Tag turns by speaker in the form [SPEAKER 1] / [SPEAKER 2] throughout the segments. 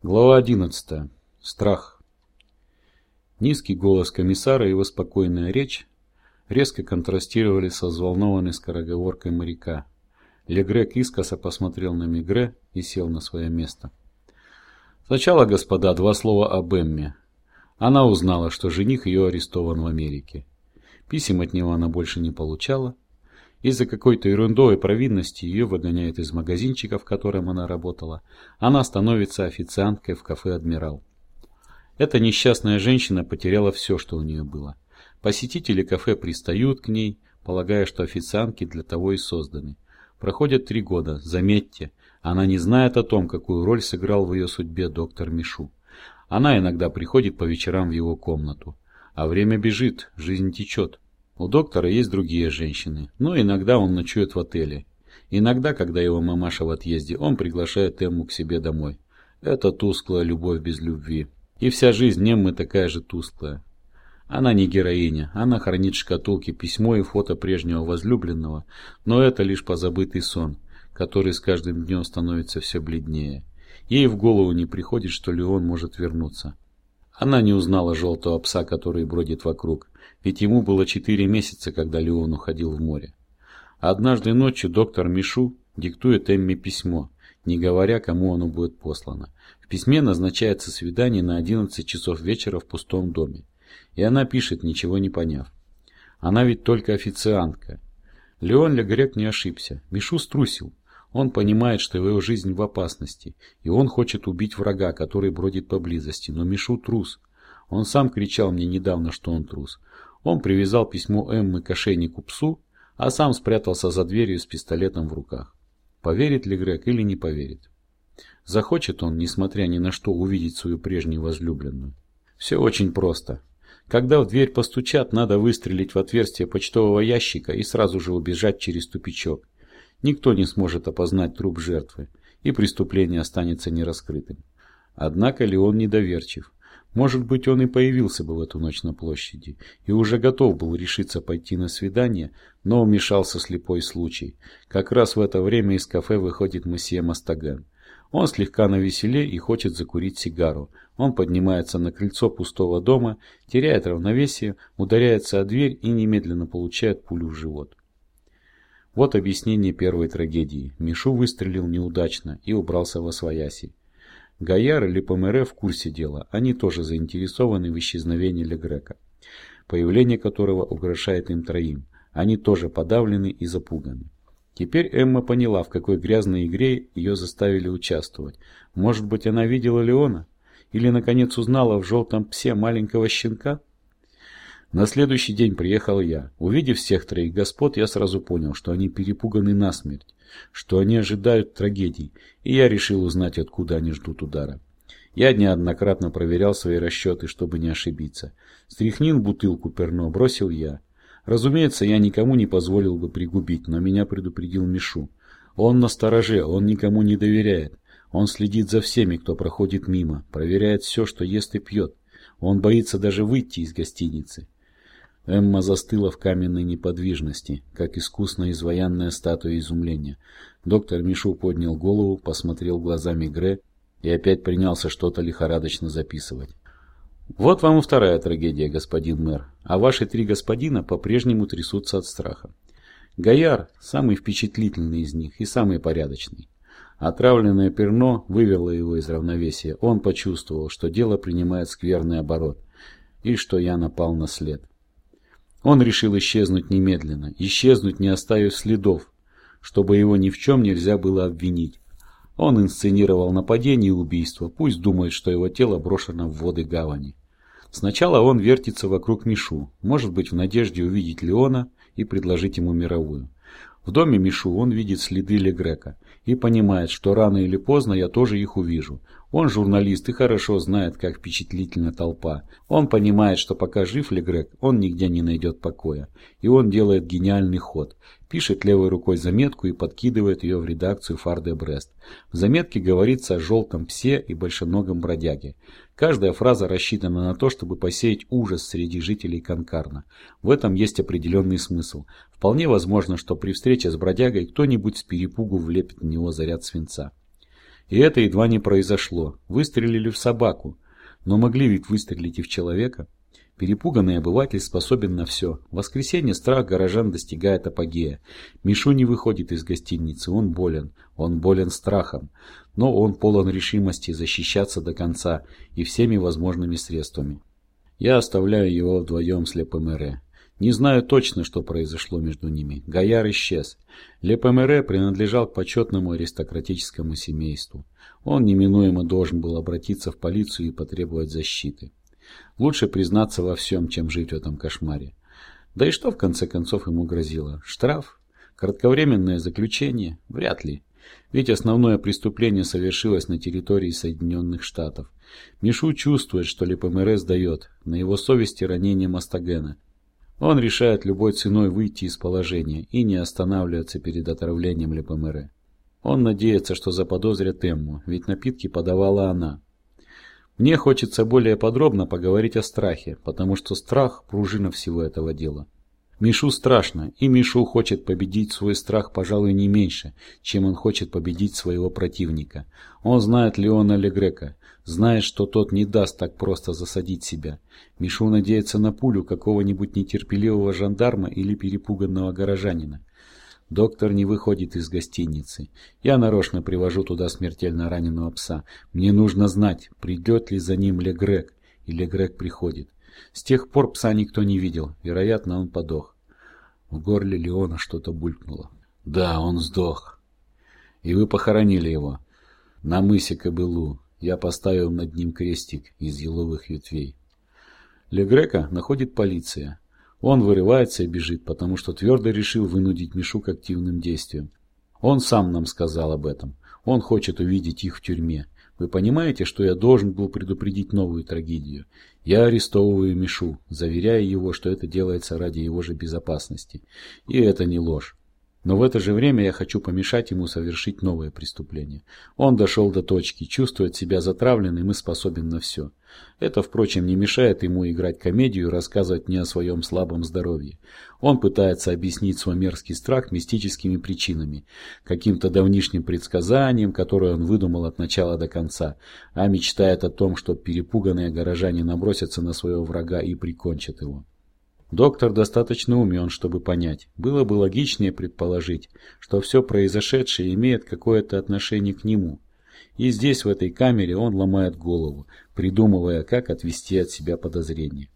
[SPEAKER 1] Глава 11. Страх. Низкий голос комиссара и его спокойная речь резко контрастировали со взволнованной скороговоркой моряка. Легрек искоса посмотрел на Мигре и сел на свое место. Сначала, господа, два слова об Эмме. Она узнала, что жених ее арестован в Америке. Писем от него она больше не получала. Из-за какой-то ерундовой провинности ее выгоняют из магазинчика, в котором она работала. Она становится официанткой в кафе «Адмирал». Эта несчастная женщина потеряла все, что у нее было. Посетители кафе пристают к ней, полагая, что официантки для того и созданы. Проходят три года, заметьте, она не знает о том, какую роль сыграл в ее судьбе доктор Мишу. Она иногда приходит по вечерам в его комнату. А время бежит, жизнь течет. У доктора есть другие женщины, но иногда он ночует в отеле. Иногда, когда его мамаша в отъезде, он приглашает Эмму к себе домой. Это тусклая любовь без любви. И вся жизнь Эммы такая же тусклая. Она не героиня, она хранит в шкатулке письмо и фото прежнего возлюбленного, но это лишь позабытый сон, который с каждым днем становится все бледнее. Ей в голову не приходит, что Леон может вернуться. Она не узнала желтого пса, который бродит вокруг, ведь ему было четыре месяца, когда Леон уходил в море. Однажды ночью доктор Мишу диктует Эмме письмо, не говоря, кому оно будет послано. В письме назначается свидание на 11 часов вечера в пустом доме. И она пишет, ничего не поняв. Она ведь только официантка. Леон Легрек не ошибся. Мишу струсил. Он понимает, что его жизнь в опасности, и он хочет убить врага, который бродит поблизости, но Мишу трус. Он сам кричал мне недавно, что он трус. Он привязал письмо Эммы к ошейнику псу, а сам спрятался за дверью с пистолетом в руках. Поверит ли Грег или не поверит? Захочет он, несмотря ни на что, увидеть свою прежнюю возлюбленную? Все очень просто. Когда в дверь постучат, надо выстрелить в отверстие почтового ящика и сразу же убежать через тупичок. Никто не сможет опознать труп жертвы, и преступление останется нераскрытым. Однако Леон недоверчив. Может быть, он и появился бы в эту ночь на площади, и уже готов был решиться пойти на свидание, но вмешался слепой случай. Как раз в это время из кафе выходит месье Мастаган. Он слегка навеселе и хочет закурить сигару. Он поднимается на крыльцо пустого дома, теряет равновесие, ударяется о дверь и немедленно получает пулю в живот. Вот объяснение первой трагедии. Мишу выстрелил неудачно и убрался во свояси. Гаяр или Помере в курсе дела. Они тоже заинтересованы в исчезновении Легрека, появление которого угрожает им троим. Они тоже подавлены и запуганы. Теперь Эмма поняла, в какой грязной игре ее заставили участвовать. Может быть, она видела Леона? Или, наконец, узнала в желтом псе маленького щенка? На следующий день приехал я. Увидев всех троих господ, я сразу понял, что они перепуганы насмерть, что они ожидают трагедий, и я решил узнать, откуда они ждут удара. Я неоднократно проверял свои расчеты, чтобы не ошибиться. Стряхнил бутылку перно, бросил я. Разумеется, я никому не позволил бы пригубить, но меня предупредил Мишу. Он на стороже, он никому не доверяет. Он следит за всеми, кто проходит мимо, проверяет все, что ест и пьет. Он боится даже выйти из гостиницы. Эмма застыла в каменной неподвижности, как искусно изваянная статуя изумления. Доктор Мишу поднял голову, посмотрел глазами Гре и опять принялся что-то лихорадочно записывать. «Вот вам и вторая трагедия, господин мэр, а ваши три господина по-прежнему трясутся от страха. Гояр – самый впечатлительный из них и самый порядочный. Отравленное перно вывело его из равновесия. Он почувствовал, что дело принимает скверный оборот и что я напал на след. Он решил исчезнуть немедленно, исчезнуть, не оставив следов, чтобы его ни в чем нельзя было обвинить. Он инсценировал нападение и убийство, пусть думает, что его тело брошено в воды гавани. Сначала он вертится вокруг Мишу, может быть в надежде увидеть Леона и предложить ему мировую. В доме Мишу он видит следы Легрека и понимает, что рано или поздно я тоже их увижу. Он журналист и хорошо знает, как впечатлительна толпа. Он понимает, что пока жив Легрек, он нигде не найдет покоя. И он делает гениальный ход. Пишет левой рукой заметку и подкидывает ее в редакцию Фарде Брест. В заметке говорится о желтом псе и большеногом бродяге. Каждая фраза рассчитана на то, чтобы посеять ужас среди жителей Конкарна. В этом есть определенный смысл. Вполне возможно, что при встрече с бродягой кто-нибудь с перепугу влепит в него заряд свинца. И это едва не произошло. Выстрелили в собаку. Но могли ведь выстрелить и в человека. Перепуганный обыватель способен на все. В воскресенье страх горожан достигает апогея. Мишу не выходит из гостиницы, он болен. Он болен страхом. Но он полон решимости защищаться до конца и всеми возможными средствами. Я оставляю его вдвоем с Лепомере. Не знаю точно, что произошло между ними. Гояр исчез. Лепомере принадлежал к почетному аристократическому семейству. Он неминуемо должен был обратиться в полицию и потребовать защиты. Лучше признаться во всем, чем жить в этом кошмаре. Да и что в конце концов ему грозило? Штраф? Кратковременное заключение? Вряд ли. Ведь основное преступление совершилось на территории Соединенных Штатов. Мишу чувствует, что Лепомере сдает. На его совести ранение Мастагена. Он решает любой ценой выйти из положения и не останавливаться перед отравлением Лепомере. Он надеется, что заподозрят Эмму, ведь напитки подавала она. Мне хочется более подробно поговорить о страхе, потому что страх – пружина всего этого дела. Мишу страшно, и Мишу хочет победить свой страх, пожалуй, не меньше, чем он хочет победить своего противника. Он знает Леона Легрека, знает, что тот не даст так просто засадить себя. Мишу надеется на пулю какого-нибудь нетерпеливого жандарма или перепуганного горожанина. Доктор не выходит из гостиницы. Я нарочно привожу туда смертельно раненого пса. Мне нужно знать, придет ли за ним Легрек, и Легрек приходит. С тех пор пса никто не видел. Вероятно, он подох. В горле Леона что-то булькнуло. Да, он сдох. И вы похоронили его. На мысе Кобылу. Я поставил над ним крестик из еловых ветвей. Легрека находит полиция. Он вырывается и бежит, потому что твердо решил вынудить Мишу к активным действиям. Он сам нам сказал об этом. Он хочет увидеть их в тюрьме. Вы понимаете, что я должен был предупредить новую трагедию? Я арестовываю Мишу, заверяя его, что это делается ради его же безопасности. И это не ложь. Но в это же время я хочу помешать ему совершить новое преступление. Он дошел до точки, чувствует себя затравленным и способен на все. Это, впрочем, не мешает ему играть комедию и рассказывать мне о своем слабом здоровье. Он пытается объяснить свой мерзкий страх мистическими причинами, каким-то давнишним предсказанием, которое он выдумал от начала до конца, а мечтает о том, что перепуганные горожане набросятся на своего врага и прикончат его. Доктор достаточно умен, чтобы понять. Было бы логичнее предположить, что все произошедшее имеет какое-то отношение к нему. И здесь, в этой камере, он ломает голову, придумывая, как отвести от себя подозрения.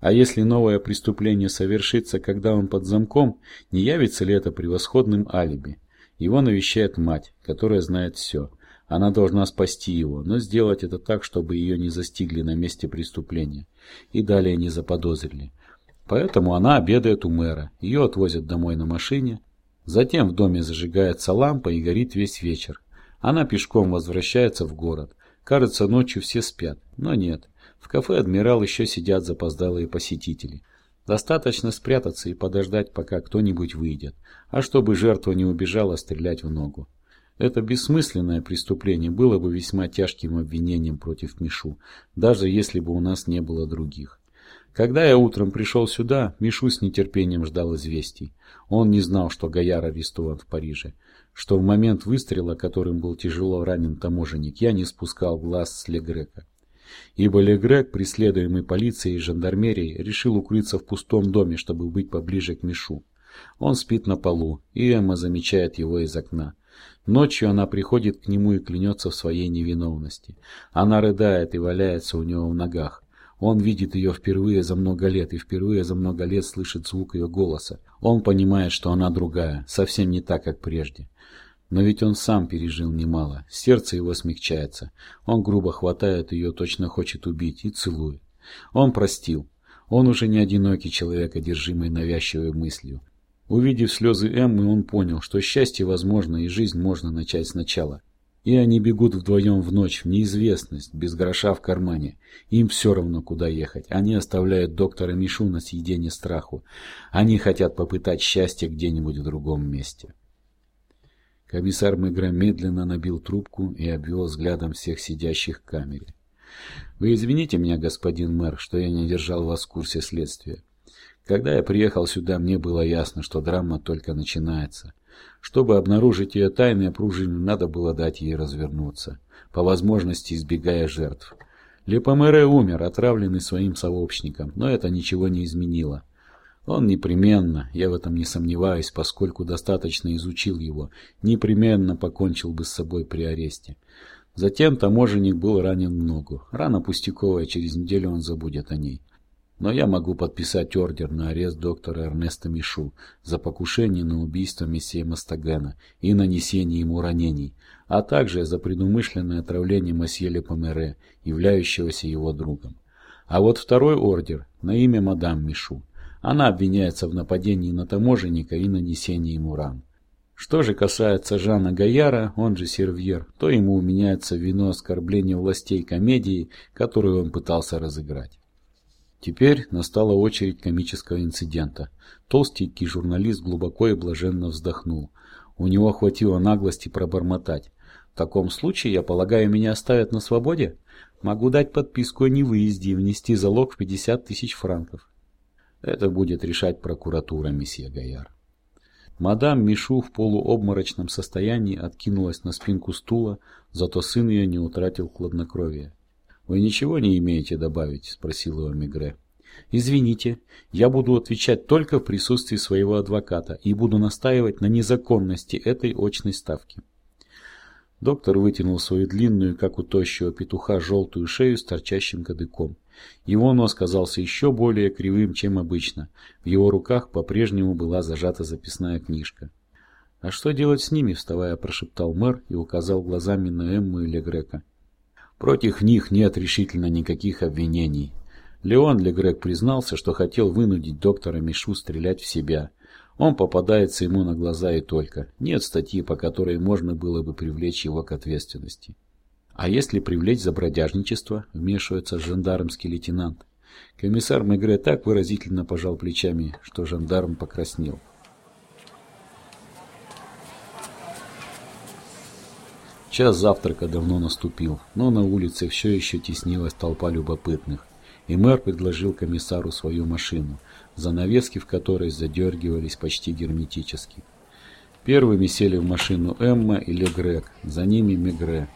[SPEAKER 1] А если новое преступление совершится, когда он под замком, не явится ли это превосходным алиби? Его навещает мать, которая знает все. Она должна спасти его, но сделать это так, чтобы ее не застигли на месте преступления и далее не заподозрили. Поэтому она обедает у мэра, ее отвозят домой на машине. Затем в доме зажигается лампа и горит весь вечер. Она пешком возвращается в город. Кажется, ночью все спят, но нет. В кафе «Адмирал» еще сидят запоздалые посетители. Достаточно спрятаться и подождать, пока кто-нибудь выйдет. А чтобы жертва не убежала, стрелять в ногу. Это бессмысленное преступление было бы весьма тяжким обвинением против Мишу, даже если бы у нас не было других. Когда я утром пришел сюда, Мишу с нетерпением ждал известий. Он не знал, что Гояр арестован в Париже, что в момент выстрела, которым был тяжело ранен таможенник, я не спускал глаз с Легрека. Ибо Легрек, преследуемый полицией и жандармерией, решил укрыться в пустом доме, чтобы быть поближе к Мишу. Он спит на полу, и Эмма замечает его из окна. Ночью она приходит к нему и клянется в своей невиновности. Она рыдает и валяется у него в ногах. Он видит ее впервые за много лет и впервые за много лет слышит звук ее голоса. Он понимает, что она другая, совсем не так, как прежде. Но ведь он сам пережил немало. Сердце его смягчается. Он грубо хватает ее, точно хочет убить, и целует. Он простил. Он уже не одинокий человек, одержимый навязчивой мыслью. Увидев слезы Эммы, он понял, что счастье возможно и жизнь можно начать сначала. И они бегут вдвоем в ночь, в неизвестность, без гроша в кармане. Им все равно, куда ехать. Они оставляют доктора Мишу на съедение страху. Они хотят попытать счастье где-нибудь в другом месте. Комиссар Мегра медленно набил трубку и обвел взглядом всех сидящих в камере. «Вы извините меня, господин мэр, что я не держал вас в курсе следствия. Когда я приехал сюда, мне было ясно, что драма только начинается. Чтобы обнаружить ее тайные пружины, надо было дать ей развернуться, по возможности избегая жертв. Лепомере умер, отравленный своим сообщником, но это ничего не изменило. Он непременно, я в этом не сомневаюсь, поскольку достаточно изучил его, непременно покончил бы с собой при аресте. Затем таможенник был ранен в ногу. Рана пустяковая, через неделю он забудет о ней. Но я могу подписать ордер на арест доктора Эрнеста Мишу за покушение на убийство месье Мастагена и нанесение ему ранений, а также за предумышленное отравление месье Лепомере, являющегося его другом. А вот второй ордер на имя мадам Мишу. Она обвиняется в нападении на таможенника и нанесении ему ран. Что же касается Жана Гаяра, он же Сервьер, то ему уменяется вино оскорбления властей комедии, которую он пытался разыграть. Теперь настала очередь комического инцидента. Толстенький журналист глубоко и блаженно вздохнул. У него хватило наглости пробормотать. В таком случае, я полагаю, меня оставят на свободе? Могу дать подписку о невыезде и внести залог в 50 тысяч франков. Это будет решать прокуратура, месье Гаяр. Мадам Мишу в полуобморочном состоянии откинулась на спинку стула, зато сын ее не утратил хладнокровия. «Вы ничего не имеете добавить?» – спросил его Мигре. «Извините, я буду отвечать только в присутствии своего адвоката и буду настаивать на незаконности этой очной ставки». Доктор вытянул свою длинную, как у тощего петуха, желтую шею с торчащим кадыком. Его нос казался еще более кривым, чем обычно. В его руках по-прежнему была зажата записная книжка. «А что делать с ними?» – вставая, прошептал мэр и указал глазами на Эмму и Легрека. Против них нет решительно никаких обвинений. Леон Легрек признался, что хотел вынудить доктора Мишу стрелять в себя. Он попадается ему на глаза и только. Нет статьи, по которой можно было бы привлечь его к ответственности. А если привлечь за бродяжничество, вмешивается жандармский лейтенант. Комиссар Мегре так выразительно пожал плечами, что жандарм покраснел. Час завтрака давно наступил, но на улице все еще теснилась толпа любопытных, и мэр предложил комиссару свою машину, занавески в которой задергивались почти герметически. Первыми сели в машину Эмма и Легрек, за ними Мегре.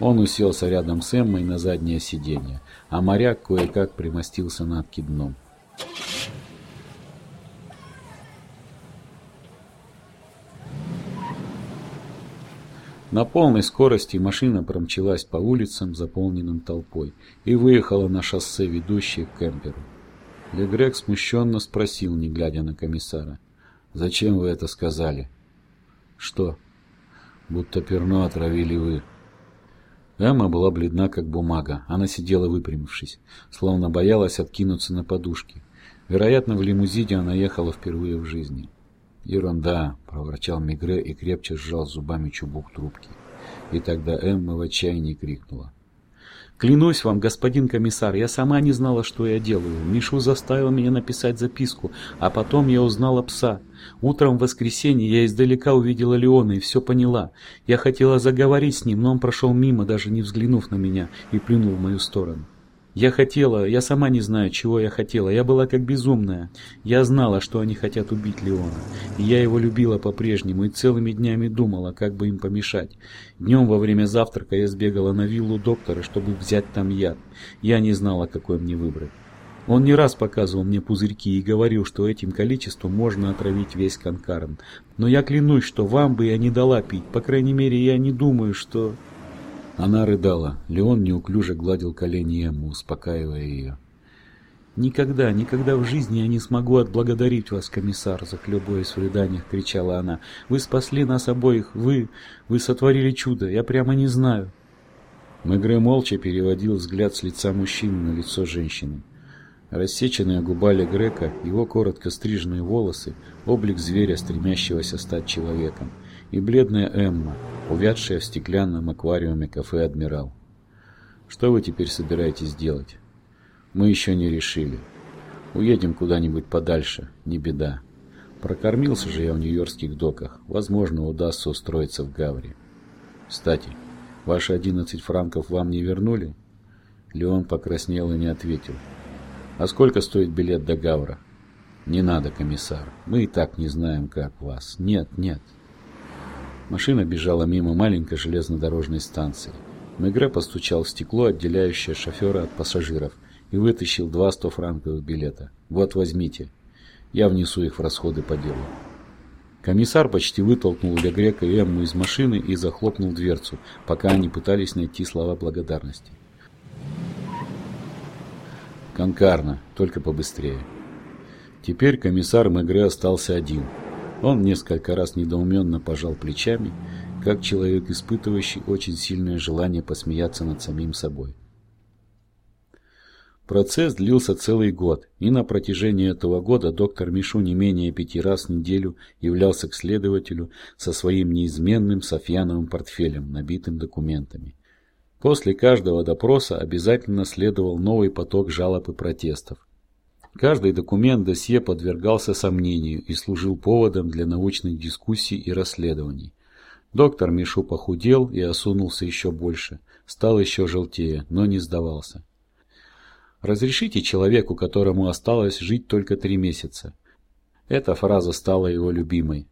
[SPEAKER 1] Он уселся рядом с Эммой на заднее сиденье, а моряк кое-как примостился на откидном. На полной скорости машина промчалась по улицам, заполненным толпой, и выехала на шоссе, ведущее к кемперу. Легрек смущенно спросил, не глядя на комиссара. «Зачем вы это сказали?» «Что?» «Будто перно отравили вы». Эмма была бледна, как бумага. Она сидела выпрямившись, словно боялась откинуться на подушки. Вероятно, в лимузине она ехала впервые в жизни. «Ерунда!» – проворчал Мигре и крепче сжал зубами чубук трубки. И тогда Эмма в отчаянии крикнула. «Клянусь вам, господин комиссар, я сама не знала, что я делаю. Мишу заставил меня написать записку, а потом я узнала пса. Утром в воскресенье я издалека увидела Леона и все поняла. Я хотела заговорить с ним, но он прошел мимо, даже не взглянув на меня, и плюнул в мою сторону. Я хотела, я сама не знаю, чего я хотела. Я была как безумная. Я знала, что они хотят убить Леона. И я его любила по-прежнему и целыми днями думала, как бы им помешать. Днем во время завтрака я сбегала на виллу доктора, чтобы взять там яд. Я не знала, какой мне выбрать. Он не раз показывал мне пузырьки и говорил, что этим количеством можно отравить весь Конкарн. Но я клянусь, что вам бы я не дала пить. По крайней мере, я не думаю, что... Она рыдала. Леон неуклюже гладил колени Эмму, успокаивая ее. «Никогда, никогда в жизни я не смогу отблагодарить вас, комиссар!» Захлебываясь в рыданиях, кричала она. «Вы спасли нас обоих! Вы! Вы сотворили чудо! Я прямо не знаю!» Мегре молча переводил взгляд с лица мужчины на лицо женщины. Рассеченная губа Грека, его коротко стриженные волосы, облик зверя, стремящегося стать человеком и бледная Эмма, увядшая в стеклянном аквариуме кафе «Адмирал». Что вы теперь собираетесь делать? Мы еще не решили. Уедем куда-нибудь подальше, не беда. Прокормился же я в нью-йоркских доках. Возможно, удастся устроиться в Гаври. Кстати, ваши одиннадцать франков вам не вернули? Леон покраснел и не ответил. А сколько стоит билет до Гавра? Не надо, комиссар. Мы и так не знаем, как вас. Нет, нет. Машина бежала мимо маленькой железнодорожной станции. Мегре постучал в стекло, отделяющее шофера от пассажиров, и вытащил два 100-франковых билета. «Вот, возьмите. Я внесу их в расходы по делу». Комиссар почти вытолкнул Легрека и Эмму из машины и захлопнул дверцу, пока они пытались найти слова благодарности. Конкарно, только побыстрее. Теперь комиссар Мегре остался один. Он несколько раз недоуменно пожал плечами, как человек, испытывающий очень сильное желание посмеяться над самим собой. Процесс длился целый год, и на протяжении этого года доктор Мишу не менее пяти раз в неделю являлся к следователю со своим неизменным софьяновым портфелем, набитым документами. После каждого допроса обязательно следовал новый поток жалоб и протестов. Каждый документ досье подвергался сомнению и служил поводом для научных дискуссий и расследований. Доктор Мишу похудел и осунулся еще больше, стал еще желтее, но не сдавался. Разрешите человеку, которому осталось жить только три месяца. Эта фраза стала его любимой.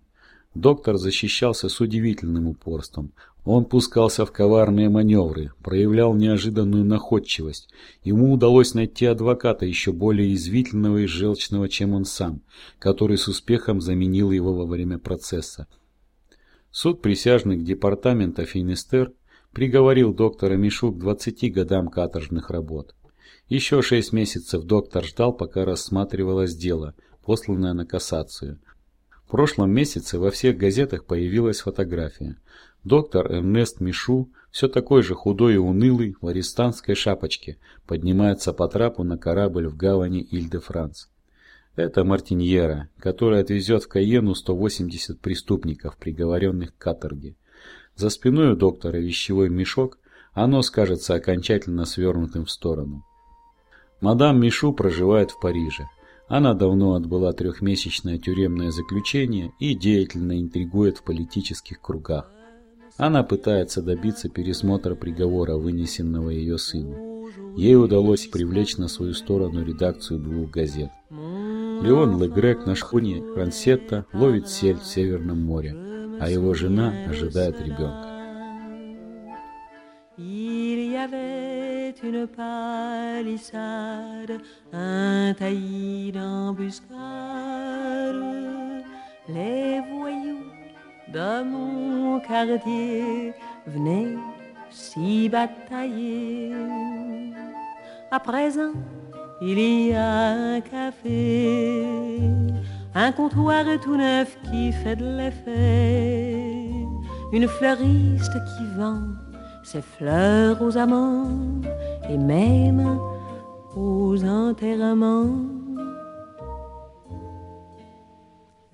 [SPEAKER 1] Доктор защищался с удивительным упорством. Он пускался в коварные маневры, проявлял неожиданную находчивость. Ему удалось найти адвоката еще более извительного и желчного, чем он сам, который с успехом заменил его во время процесса. Суд присяжных департамента Финистер приговорил доктора Мишу к 20 годам каторжных работ. Еще шесть месяцев доктор ждал, пока рассматривалось дело, посланное на кассацию. В прошлом месяце во всех газетах появилась фотография. Доктор Эрнест Мишу, все такой же худой и унылый, в арестантской шапочке, поднимается по трапу на корабль в гавани Иль-де-Франс. Это Мартиньера, который отвезет в Каену 180 преступников, приговоренных к каторге. За спиной у доктора вещевой мешок, а нос кажется окончательно свернутым в сторону. Мадам Мишу проживает в Париже. Она давно отбыла трехмесячное тюремное заключение и деятельно интригует в политических кругах. Она пытается добиться пересмотра приговора, вынесенного ее сыну. Ей удалось привлечь на свою сторону редакцию двух газет. Леон Легрек на шхуне Рансетта ловит сель в Северном море, а его жена ожидает ребенка. Une palissade, un taillis d'embuscade. Les voyous de mon quartier venaient s'y batailler. À présent, il y a un café, un comptoir tout neuf qui fait de l'effet, une fleuriste qui vend ses fleurs aux amants et même aux enterrements